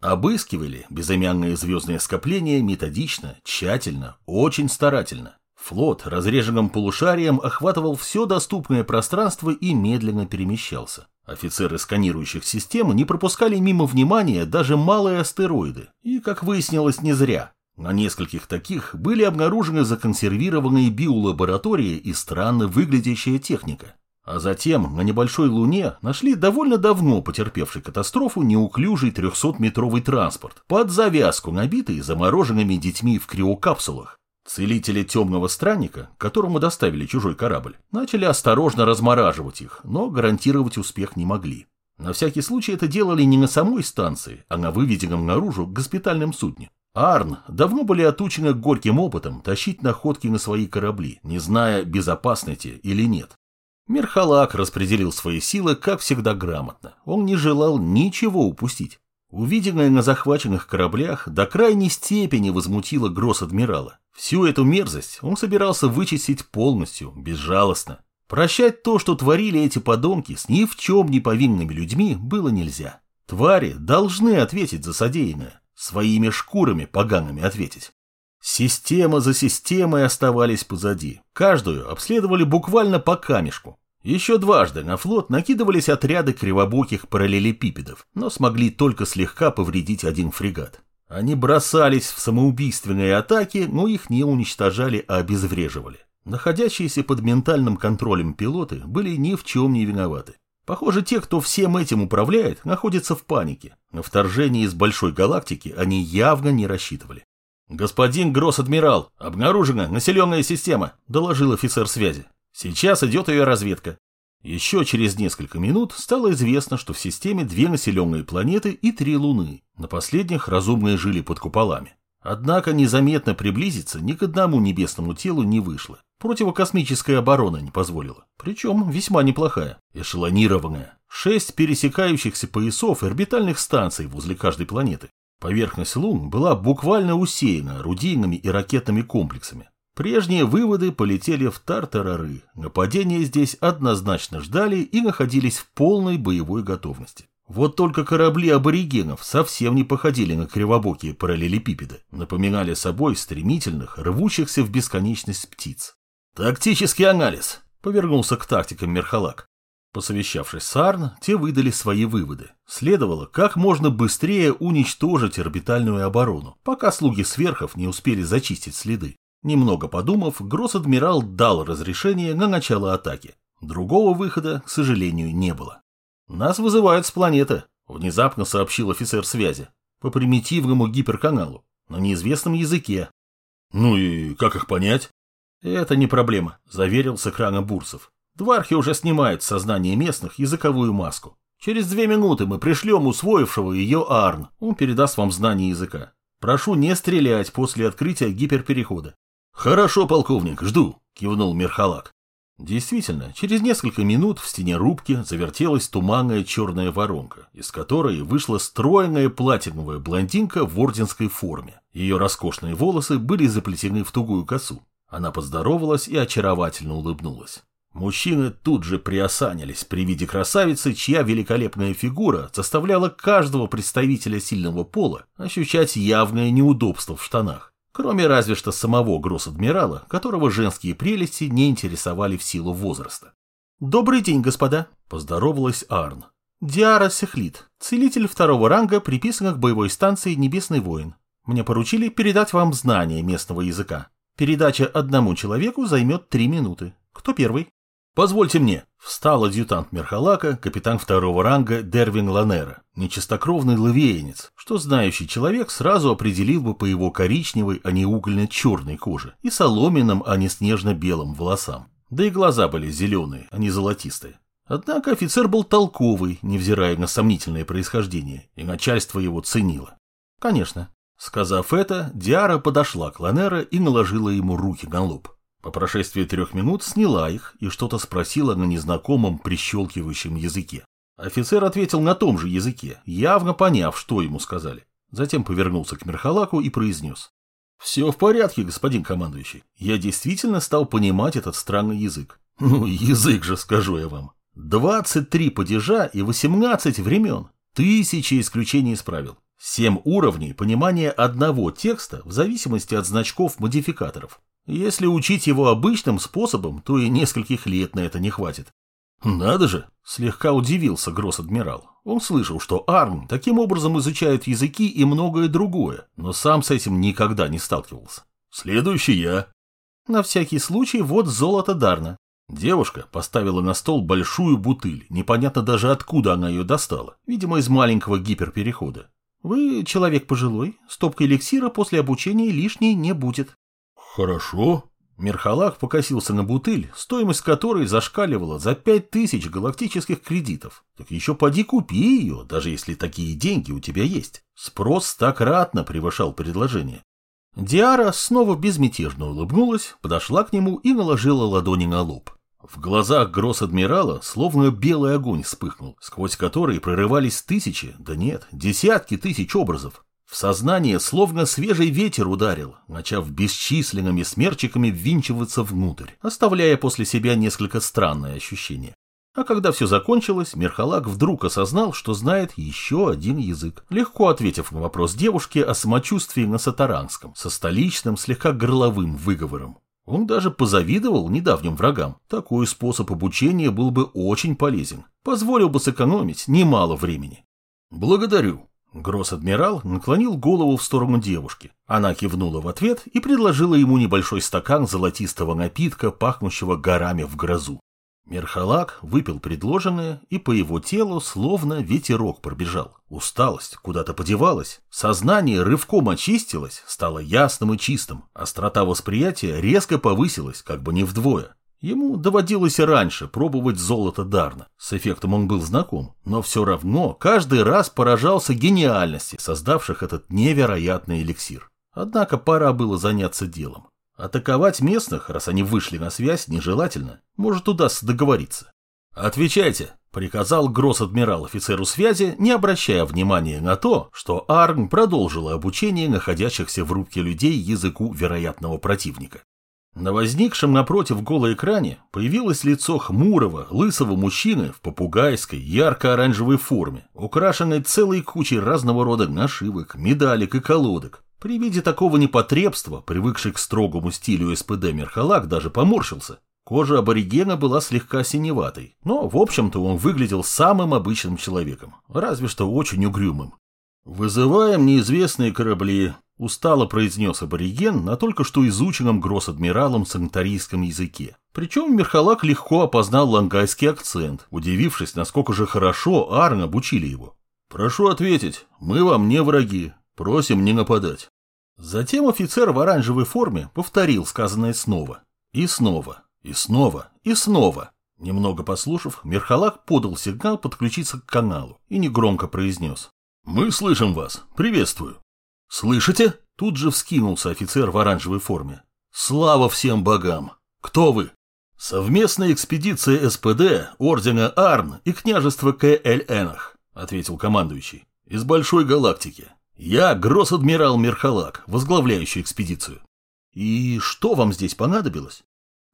Обыскивали безымянные звездные скопления методично, тщательно, очень старательно. Флот разреженным полушарием охватывал все доступное пространство и медленно перемещался. Офицеры сканирующих систем не пропускали мимо внимания даже малые астероиды. И, как выяснилось, не зря. На нескольких таких были обнаружены законсервированные биолаборатории и странно выглядящая техника. А затем на небольшой Луне нашли довольно давно потерпевший катастрофу неуклюжий 300-метровый транспорт, под завязку набитый замороженными детьми в криокапсулах. Целители темного странника, которому доставили чужой корабль, начали осторожно размораживать их, но гарантировать успех не могли. На всякий случай это делали не на самой станции, а на выведенном наружу госпитальном судне. Арн давно были отучены горьким опытом тащить находки на свои корабли, не зная, безопасности или нет. Мерхалак распределил свои силы, как всегда, грамотно. Он не желал ничего упустить. Увиденное на захваченных кораблях до крайней степени возмутило гросс-адмирала. Всю эту мерзость он собирался вычистить полностью, безжалостно. Прощать то, что творили эти подонки с ни в чем не повинными людьми, было нельзя. Твари должны ответить за содеянное. Своими шкурами погаными ответить. Система за системой оставались позади. Каждую обследовали буквально по камешку. Еще дважды на флот накидывались отряды кривобоких параллелепипедов, но смогли только слегка повредить один фрегат. Они бросались в самоубийственные атаки, но их не уничтожали, а обезвреживали. Находящиеся под ментальным контролем пилоты были ни в чем не виноваты. Похоже, те, кто всем этим управляет, находятся в панике. На вторжение из большой галактики они явно не рассчитывали. «Господин Гросс-адмирал, обнаружена населенная система», – доложил офицер связи. «Сейчас идет ее разведка». Еще через несколько минут стало известно, что в системе две населенные планеты и три Луны. На последних разумные жили под куполами. Однако незаметно приблизиться ни к одному небесному телу не вышло. Противокосмическая оборона не позволила. Причем весьма неплохая, эшелонированная. Шесть пересекающихся поясов орбитальных станций возле каждой планеты. Поверхность Лун была буквально усеяна орудийными и ракетными комплексами. Прежние выводы полетели в тартарары. Нападения здесь однозначно ждали и находились в полной боевой готовности. Вот только корабли аборигенов совсем не походили на кривобокие параллелепипеды, напоминали собой стремительных, рвущихся в бесконечность птиц. «Тактический анализ», — повернулся к тактикам Мерхалак. Посовещавшись с Арн, те выдали свои выводы. Следовало как можно быстрее уничтожить орбитальную оборону, пока слуги сверхов не успели зачистить следы. Немного подумав, гросс-адмирал дал разрешение на начало атаки. Другого выхода, к сожалению, не было. «Нас вызывают с планеты», — внезапно сообщил офицер связи. «По примитивному гиперканалу, на неизвестном языке». «Ну и как их понять?» «Это не проблема», — заверил с экрана Бурсов. «Двархи уже снимают сознание местных языковую маску. Через две минуты мы пришлем усвоившего ее Арн. Он передаст вам знание языка. Прошу не стрелять после открытия гиперперехода». «Хорошо, полковник, жду», — кивнул Мерхалак. Действительно, через несколько минут в стене рубки завертелась туманная черная воронка, из которой вышла стройная платиновая блондинка в орденской форме. Ее роскошные волосы были заплетены в тугую косу. Она поздоровалась и очаровательно улыбнулась. Мужчины тут же приосанились при виде красавицы, чья великолепная фигура заставляла каждого представителя сильного пола ощущать явное неудобство в штанах. Кроме разве что самого гросс-адмирала, которого женские прелести не интересовали в силу возраста. «Добрый день, господа!» – поздоровалась Арн. «Диара Сехлит, целитель второго ранга, приписанных к боевой станции «Небесный воин». Мне поручили передать вам знания местного языка. Передача одному человеку займет три минуты. Кто первый?» «Позвольте мне», — встал адъютант Мерхалака, капитан второго ранга Дервин Ланера, нечистокровный лавеянец, что знающий человек сразу определил бы по его коричневой, а не угольно-черной коже и соломенным, а не снежно-белым волосам. Да и глаза были зеленые, а не золотистые. Однако офицер был толковый, невзирая на сомнительное происхождение, и начальство его ценило. Конечно. Сказав это, Диара подошла к Ланера и наложила ему руки на лоб. По прошествии трех минут сняла их и что-то спросила на незнакомом прищелкивающем языке. Офицер ответил на том же языке, явно поняв, что ему сказали. Затем повернулся к Мерхалаку и произнес. «Все в порядке, господин командующий. Я действительно стал понимать этот странный язык. Ну, язык же, скажу я вам. 23 падежа и 18 времен. Тысячи исключений исправил. Семь уровней понимания одного текста в зависимости от значков модификаторов. Если учить его обычным способом, то и нескольких лет на это не хватит. «Надо же!» – слегка удивился гросс-адмирал. Он слышал, что Арм таким образом изучает языки и многое другое, но сам с этим никогда не сталкивался. «Следующий я». На всякий случай вот золото Дарна. Девушка поставила на стол большую бутыль, непонятно даже откуда она ее достала, видимо, из маленького гиперперехода. Вы человек пожилой, стопка эликсира после обучения лишней не будет. Хорошо. Мерхалах покосился на бутыль, стоимость которой зашкаливала за пять тысяч галактических кредитов. Так еще поди купи ее, даже если такие деньги у тебя есть. Спрос стократно превышал предложение. Диара снова безмятежно улыбнулась, подошла к нему и наложила ладони на лоб. В глазах гросс-адмирала словно белый огонь вспыхнул, сквозь который прорывались тысячи, да нет, десятки тысяч образов. В сознание словно свежий ветер ударил, начав бесчисленными смерчиками ввинчиваться внутрь, оставляя после себя несколько странное ощущение. А когда все закончилось, Мерхалак вдруг осознал, что знает еще один язык, легко ответив на вопрос девушки о самочувствии на сатаранском, со столичным, слегка горловым выговором. Он даже позавидовал недавним врагам. Такой способ обучения был бы очень полезен. Позволил бы сэкономить немало времени. «Благодарю». Гросс-адмирал наклонил голову в сторону девушки. Она кивнула в ответ и предложила ему небольшой стакан золотистого напитка, пахнущего горами в грозу. Мерхалак выпил предложенное, и по его телу словно ветерок пробежал. Усталость куда-то подевалась, сознание рывком очистилось, стало ясным и чистым, острота восприятия резко повысилась, как бы не вдвое. Ему доводилось раньше пробовать золото Дарна. С эффектом он был знаком, но все равно каждый раз поражался гениальности, создавших этот невероятный эликсир. Однако пора было заняться делом. Атаковать местных, раз они вышли на связь, нежелательно. Может, удастся договориться. «Отвечайте», — приказал гросс-адмирал офицеру связи, не обращая внимания на то, что Арн продолжила обучение находящихся в рубке людей языку вероятного противника. На возникшем напротив голоэкране появилось лицо хмурого, лысого мужчины в попугайской, ярко-оранжевой форме, украшенной целой кучей разного рода нашивок, медалек и колодок, при виде такого непотребства, привыкший к строгому стилю СПД Мерхалак даже поморщился. Кожа аборигена была слегка синеватой, но, в общем-то, он выглядел самым обычным человеком, разве что очень угрюмым. «Вызываем неизвестные корабли», — устало произнес абориген на только что изученном гросс-адмиралом санитарийском языке. Причем Мерхалак легко опознал лангайский акцент, удивившись, насколько же хорошо Арн обучили его. «Прошу ответить, мы вам не враги, Просим не нападать. Затем офицер в оранжевой форме повторил сказанное снова. И снова, и снова, и снова. Немного послушав, Мерхалак подал сигнал подключиться к каналу и негромко произнес. «Мы слышим вас. Приветствую». «Слышите?» Тут же вскинулся офицер в оранжевой форме. «Слава всем богам! Кто вы?» «Совместная экспедиция СПД, Ордена Арн и княжества К.Л.Энах», ответил командующий. «Из Большой Галактики. Я гросс-адмирал Мерхалак, возглавляющий экспедицию. И что вам здесь понадобилось?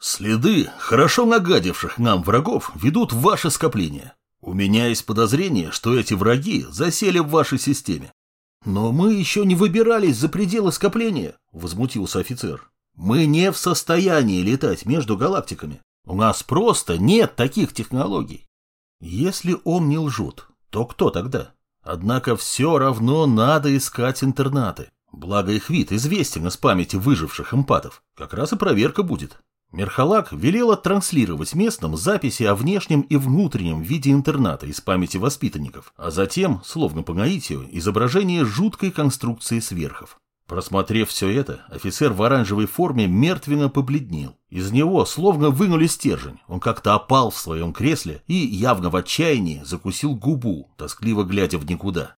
Следы хорошо нагадивших нам врагов ведут в ваше скопление. У меня есть подозрение, что эти враги засели в вашей системе. Но мы еще не выбирались за пределы скопления, возмутился офицер. Мы не в состоянии летать между галактиками. У нас просто нет таких технологий. Если он не лжет, то кто тогда? Однако все равно надо искать интернаты. Благо их вид известен из памяти выживших эмпатов. Как раз и проверка будет. Мерхалак велела транслировать местным записи о внешнем и внутреннем виде интерната из памяти воспитанников, а затем, словно по наитию, изображение жуткой конструкции сверхов. Просмотрев все это, офицер в оранжевой форме мертвенно побледнел. Из него словно вынули стержень. Он как-то опал в своем кресле и, явно в отчаянии, закусил губу, тоскливо глядя в никуда.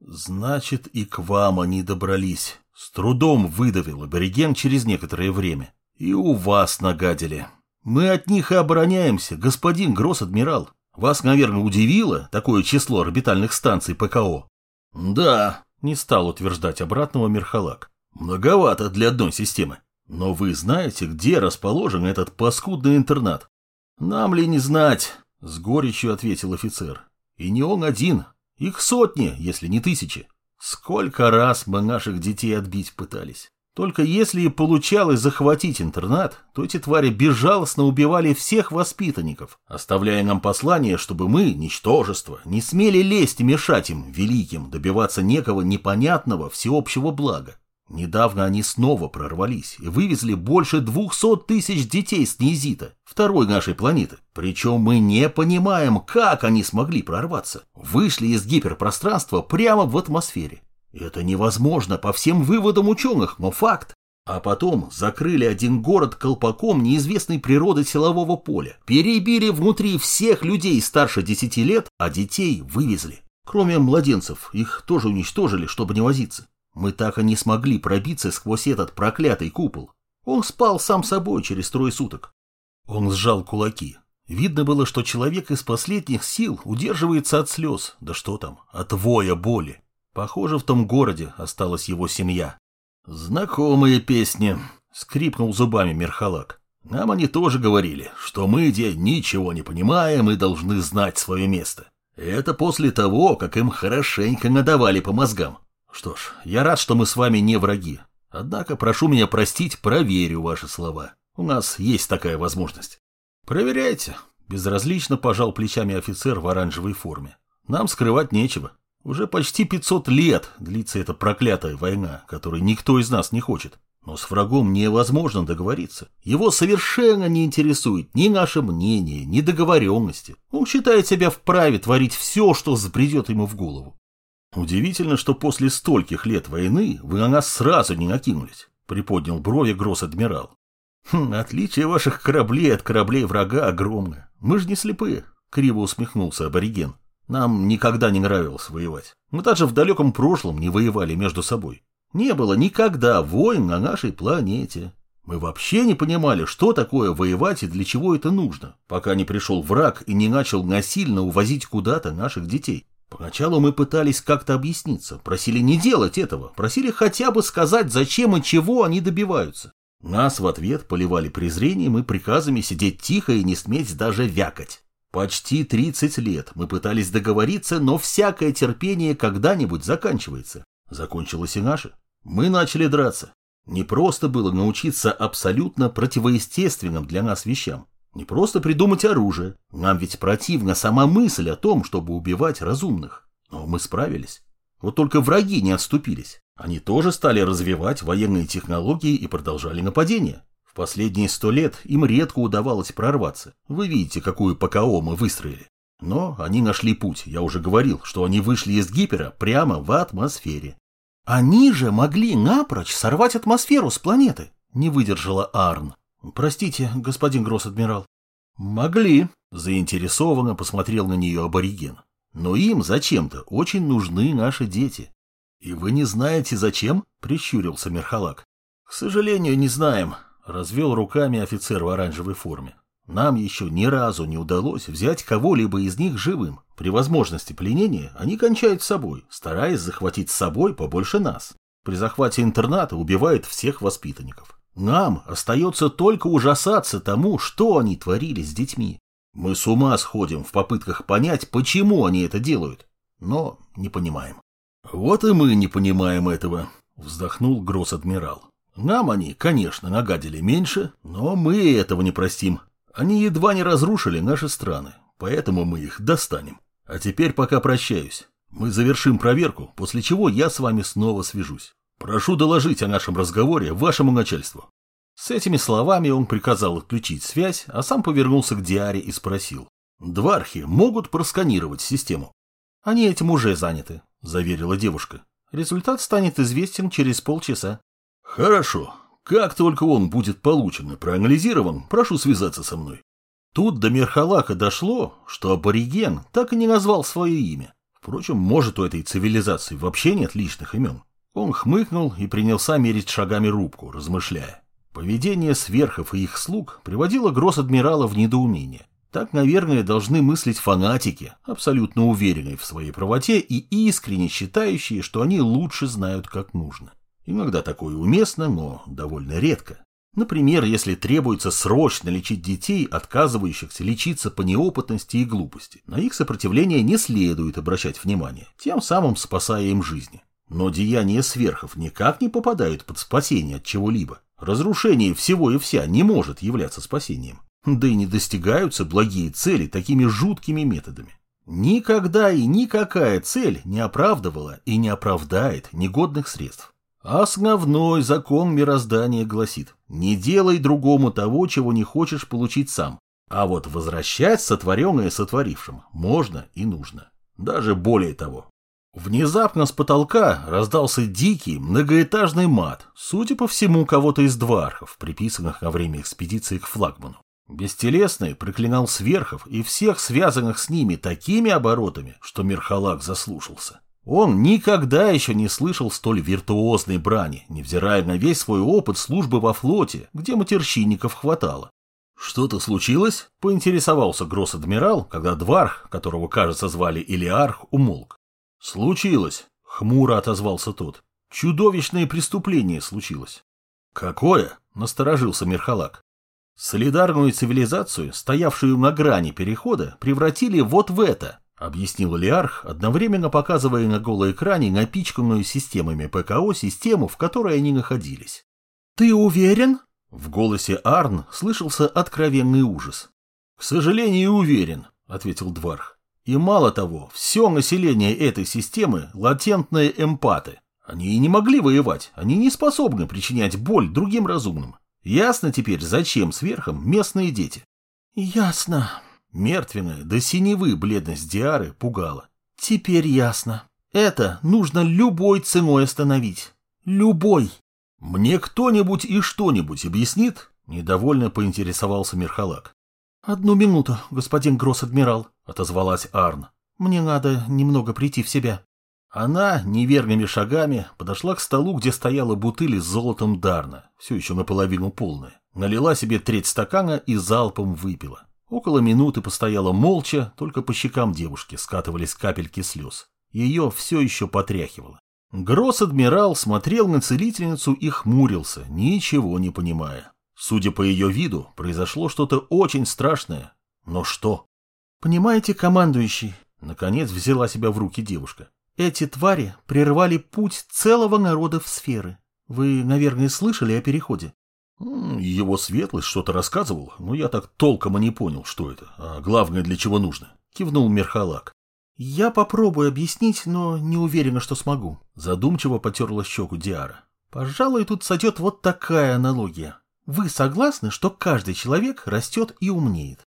«Значит, и к вам они добрались», — с трудом выдавил абориген через некоторое время. «И у вас нагадили. Мы от них и обороняемся, господин гросс-адмирал. Вас, наверное, удивило такое число орбитальных станций ПКО?» «Да», не стал утверждать обратного Мерхалак. Многовато для одной системы. Но вы знаете, где расположен этот паскудный интернат? Нам ли не знать? С горечью ответил офицер. И не он один. Их сотни, если не тысячи. Сколько раз мы наших детей отбить пытались. Только если и получалось захватить интернат, то эти твари безжалостно убивали всех воспитанников, оставляя нам послание, чтобы мы, ничтожество, не смели лезть и мешать им, великим, добиваться некого непонятного всеобщего блага. Недавно они снова прорвались и вывезли больше двухсот тысяч детей с Низита, второй нашей планеты. Причем мы не понимаем, как они смогли прорваться. Вышли из гиперпространства прямо в атмосфере. Это невозможно по всем выводам ученых, но факт. А потом закрыли один город колпаком неизвестной природы силового поля, перебили внутри всех людей старше 10 лет, а детей вывезли. Кроме младенцев, их тоже уничтожили, чтобы не возиться. Мы так и не смогли пробиться сквозь этот проклятый купол. Он спал сам собой через трое суток. Он сжал кулаки. Видно было, что человек из последних сил удерживается от слез, да что там, от воя боли. Похоже, в том городе осталась его семья. «Знакомые песни», — скрипнул зубами Мерхалак. «Нам они тоже говорили, что мы, где ничего не понимаем и должны знать свое место. Это после того, как им хорошенько надавали по мозгам. Что ж, я рад, что мы с вами не враги. Однако, прошу меня простить, проверю ваши слова. У нас есть такая возможность». «Проверяйте», — безразлично пожал плечами офицер в оранжевой форме. «Нам скрывать нечего». Уже почти 500 лет длится эта проклятая война, которой никто из нас не хочет. Но с врагом невозможно договориться. Его совершенно не интересует ни наше мнение, ни договоренности. Он считает себя вправе творить все, что забредет ему в голову. Удивительно, что после стольких лет войны вы на нас сразу не накинулись, приподнял брови гросс-адмирал. Хм, отличие ваших кораблей от кораблей врага огромное. Мы же не слепые, криво усмехнулся абориген. Нам никогда не нравилось воевать. Мы даже в далеком прошлом не воевали между собой. Не было никогда войн на нашей планете. Мы вообще не понимали, что такое воевать и для чего это нужно, пока не пришел враг и не начал насильно увозить куда-то наших детей. Поначалу мы пытались как-то объясниться, просили не делать этого, просили хотя бы сказать, зачем и чего они добиваются. Нас в ответ поливали презрением и приказами сидеть тихо и не сметь даже вякать. Почти 30 лет мы пытались договориться, но всякое терпение когда-нибудь заканчивается. Закончилось и наше. Мы начали драться. Не просто было научиться абсолютно противоестественным для нас вещам. Не просто придумать оружие. Нам ведь противна сама мысль о том, чтобы убивать разумных. Но мы справились. Вот только враги не отступились. Они тоже стали развивать военные технологии и продолжали нападения. В последние сто лет им редко удавалось прорваться. Вы видите, какую ПКО мы выстроили. Но они нашли путь. Я уже говорил, что они вышли из гипера прямо в атмосфере. Они же могли напрочь сорвать атмосферу с планеты, не выдержала Арн. Простите, господин гросс-адмирал. Могли, заинтересованно посмотрел на нее абориген. Но им зачем-то очень нужны наши дети. И вы не знаете зачем? Прищурился Мерхалак. К сожалению, не знаем, Развел руками офицер в оранжевой форме. Нам еще ни разу не удалось взять кого-либо из них живым. При возможности пленения они кончают с собой, стараясь захватить с собой побольше нас. При захвате интерната убивают всех воспитанников. Нам остается только ужасаться тому, что они творили с детьми. Мы с ума сходим в попытках понять, почему они это делают, но не понимаем. Вот и мы не понимаем этого, вздохнул гросс-адмирал. Нам они, конечно, нагадили меньше, но мы этого не простим. Они едва не разрушили наши страны, поэтому мы их достанем. А теперь пока прощаюсь. Мы завершим проверку, после чего я с вами снова свяжусь. Прошу доложить о нашем разговоре вашему начальству. С этими словами он приказал отключить связь, а сам повернулся к Диаре и спросил. «Двархи могут просканировать систему?» «Они этим уже заняты», — заверила девушка. «Результат станет известен через полчаса». Хорошо. Как только он будет получен и проанализирован, прошу связаться со мной. Тут до Мерхалака дошло, что абориген так и не назвал свое имя. Впрочем, может, у этой цивилизации вообще нет личных имен. Он хмыкнул и принялся мерить шагами рубку, размышляя. Поведение сверхов и их слуг приводило гросс-адмирала в недоумение. Так, наверное, должны мыслить фанатики, абсолютно уверенные в своей правоте и искренне считающие, что они лучше знают, как нужно. Иногда такое уместно, но довольно редко. Например, если требуется срочно лечить детей, отказывающихся лечиться по неопытности и глупости. На их сопротивление не следует обращать внимание, тем самым спасая им жизни. Но деяния сверхов никак не попадают под спасение от чего-либо. Разрушение всего и вся не может являться спасением. Да и не достигаются благие цели такими жуткими методами. Никогда и никакая цель не оправдывала и не оправдает негодных средств. Основной закон мироздания гласит «не делай другому того, чего не хочешь получить сам». А вот возвращать сотворенное сотворившим можно и нужно. Даже более того. Внезапно с потолка раздался дикий многоэтажный мат, судя по всему, кого-то из двархов, приписанных во время экспедиции к флагману. Бестелесный проклинал сверхов и всех связанных с ними такими оборотами, что Мирхалак заслушался. Он никогда еще не слышал столь виртуозной брани, невзирая на весь свой опыт службы во флоте, где матерщинников хватало. «Что-то случилось?» – поинтересовался гросс-адмирал, когда Дварх, которого, кажется, звали Илиарх, умолк. «Случилось», – хмуро отозвался тот. «Чудовищное преступление случилось». «Какое?» – насторожился Мирхалак. Солидарную цивилизацию, стоявшую на грани перехода, превратили вот в это, объяснил Лиарх, одновременно показывая на голой экране напичканную системами ПКО систему, в которой они находились. «Ты уверен?» В голосе Арн слышался откровенный ужас. «К сожалению, уверен», — ответил Дварх. «И мало того, все население этой системы — латентные эмпаты. Они и не могли воевать, они не способны причинять боль другим разумным. Ясно теперь, зачем сверхом местные дети?» «Ясно», Мертвенная до синевы бледность Диары пугала. Теперь ясно. Это нужно любой ценой остановить. Любой. Мне кто-нибудь и что-нибудь объяснит? Недовольно поинтересовался Мирхалак. Одну минуту, господин гросс-адмирал, отозвалась Арн. Мне надо немного прийти в себя. Она неверными шагами подошла к столу, где стояла бутыль с золотом Дарна, все еще наполовину полная. Налила себе треть стакана и залпом выпила. Около минуты постояла молча, только по щекам девушки скатывались капельки слез. Ее все еще потряхивало. Гросс-адмирал смотрел на целительницу и хмурился, ничего не понимая. Судя по ее виду, произошло что-то очень страшное. Но что? «Понимаете, командующий?» Наконец взяла себя в руки девушка. «Эти твари прервали путь целого народа в сферы. Вы, наверное, слышали о переходе?» Его светлость что-то рассказывал, но я так толком и не понял, что это, а главное, для чего нужно. Кивнул Мерхалак. Я попробую объяснить, но не уверена, что смогу. Задумчиво потерла щеку Диара. Пожалуй, тут сойдет вот такая аналогия. Вы согласны, что каждый человек растет и умнеет?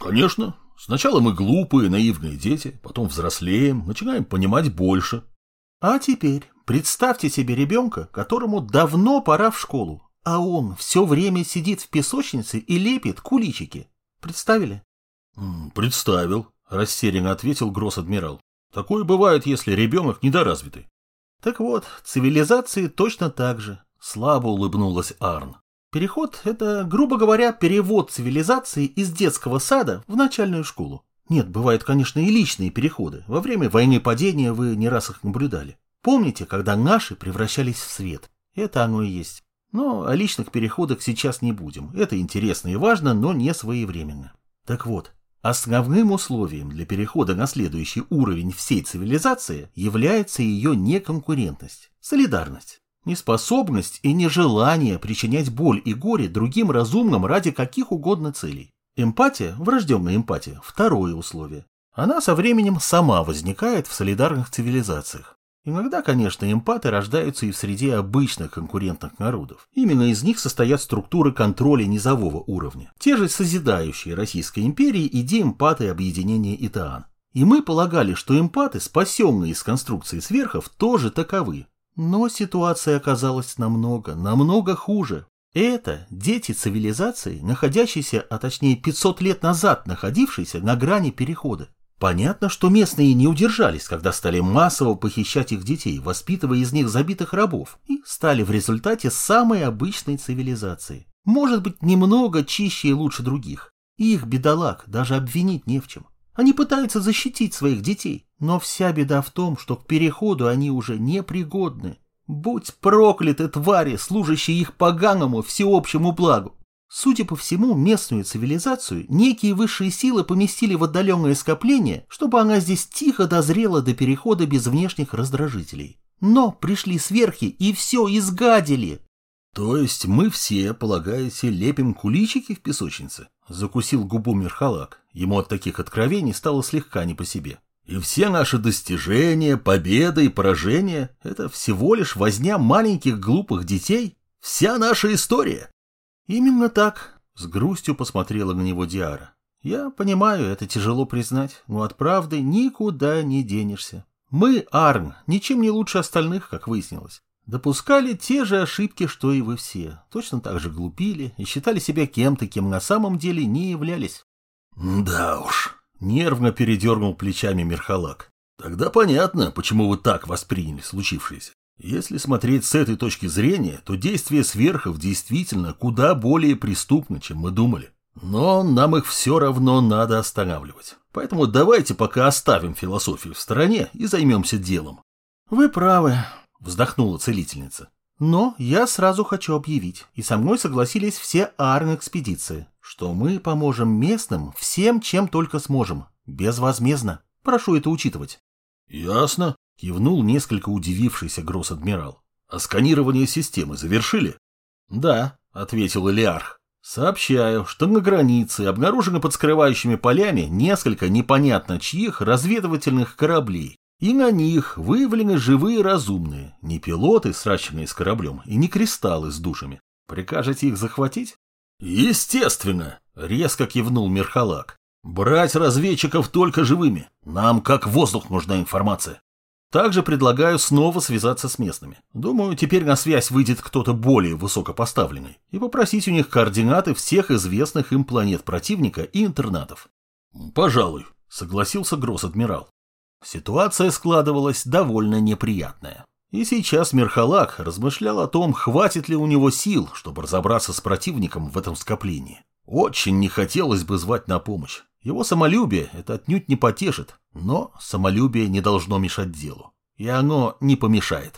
Конечно. Сначала мы глупые, наивные дети, потом взрослеем, начинаем понимать больше. А теперь представьте себе ребенка, которому давно пора в школу, а он все время сидит в песочнице и лепит куличики. Представили? Представил, растерянно ответил гросс-адмирал. Такое бывает, если ребенок недоразвитый. Так вот, цивилизации точно так же, слабо улыбнулась Арн. Переход – это, грубо говоря, перевод цивилизации из детского сада в начальную школу. Нет, бывают, конечно, и личные переходы. Во время войны падения вы не раз их наблюдали. Помните, когда наши превращались в свет? Это оно и есть. Но о личных переходах сейчас не будем. Это интересно и важно, но не своевременно. Так вот, основным условием для перехода на следующий уровень всей цивилизации является ее неконкурентность, солидарность. Неспособность и нежелание причинять боль и горе другим разумным ради каких угодно целей. Эмпатия, врожденная эмпатия, второе условие. Она со временем сама возникает в солидарных цивилизациях. Иногда, конечно, эмпаты рождаются и в среде обычных конкурентных народов. Именно из них состоят структуры контроля низового уровня. Те же созидающие Российской империи идеи эмпаты объединения Итаан. И мы полагали, что эмпаты, спасенные из конструкции сверхов, тоже таковы. Но ситуация оказалась намного, намного хуже. Это дети цивилизации, находящиеся, а точнее 500 лет назад находившиеся на грани перехода. Понятно, что местные не удержались, когда стали массово похищать их детей, воспитывая из них забитых рабов, и стали в результате самой обычной цивилизацией. Может быть, немного чище и лучше других. Их бедолаг даже обвинить не в чем. Они пытаются защитить своих детей, но вся беда в том, что к переходу они уже непригодны. Будь прокляты твари, служащие их поганому всеобщему благу. Судя по всему, местную цивилизацию некие высшие силы поместили в отдаленное скопление, чтобы она здесь тихо дозрела до перехода без внешних раздражителей. Но пришли сверхи и все изгадили. То есть мы все, полагаете, лепим куличики в песочнице? Закусил губу Мерхалак. Ему от таких откровений стало слегка не по себе. И все наши достижения, победы и поражения – это всего лишь возня маленьких глупых детей? Вся наша история? Именно так, с грустью посмотрела на него Диара. Я понимаю, это тяжело признать, но от правды никуда не денешься. Мы, Арн, ничем не лучше остальных, как выяснилось. Допускали те же ошибки, что и вы все. Точно так же глупили и считали себя кем-то, кем на самом деле не являлись. Да уж, нервно передернул плечами Мерхалак. Тогда понятно, почему вы так восприняли случившееся. Если смотреть с этой точки зрения, то действия сверхов действительно куда более преступны, чем мы думали. Но нам их все равно надо останавливать. Поэтому давайте пока оставим философию в стороне и займемся делом. Вы правы, вздохнула целительница. Но я сразу хочу объявить, и со мной согласились все Арн-экспедиции, что мы поможем местным всем, чем только сможем, безвозмездно. Прошу это учитывать. Ясно, кивнул несколько удивившийся гросс-адмирал. А сканирование системы завершили? Да, ответил Элиарх. Сообщаю, что на границе обнаружены под скрывающими полями несколько непонятно чьих разведывательных кораблей, и на них выявлены живые разумные, не пилоты, сращенные с кораблем, и не кристаллы с душами. Прикажете их захватить? Естественно, резко кивнул Мерхалак. Брать разведчиков только живыми. Нам как воздух нужна информация. Также предлагаю снова связаться с местными. Думаю, теперь на связь выйдет кто-то более высокопоставленный и попросить у них координаты всех известных им планет противника и интернатов. Пожалуй, согласился Гросс-адмирал. Ситуация складывалась довольно неприятная. И сейчас Мерхалак размышлял о том, хватит ли у него сил, чтобы разобраться с противником в этом скоплении. Очень не хотелось бы звать на помощь. Его самолюбие это отнюдь не потешит, но самолюбие не должно мешать делу. И оно не помешает.